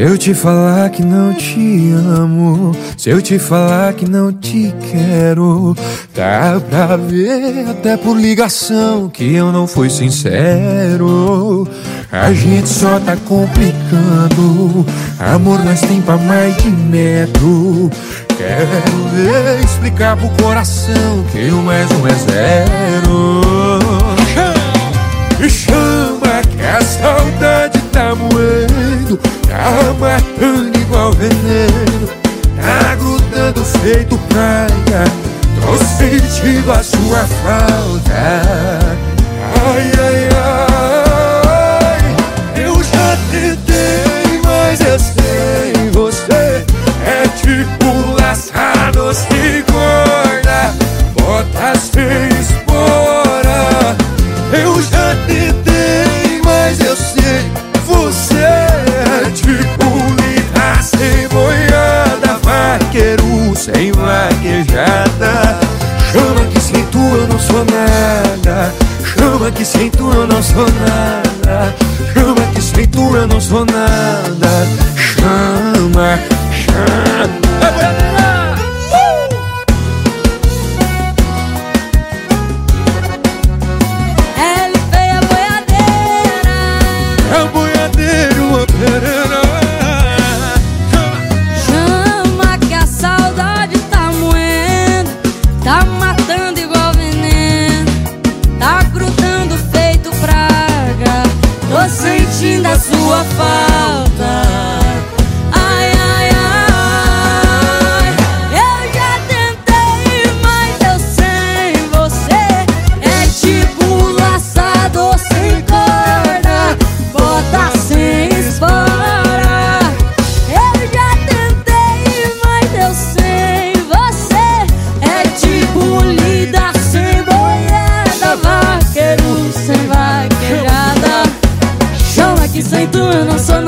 eu te falar que não te amo, se eu te falar que não te quero, dá pra ver até por ligação que eu não fui sincero. A gente só tá complicando, amor nós tem pra mais de metro. Quero ver explicar pro coração que o mais um é zero. Chama que a saudade tá moendo Tá matando igual veneno Tá grudando feito praia. Tô sentindo a sua falta sou nada. Chama que sem eu não sou nada. Chama que sem eu não sou nada sua falta não sou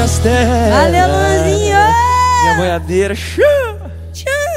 castelo. Aleluia! Minha boiadeira. Tchau!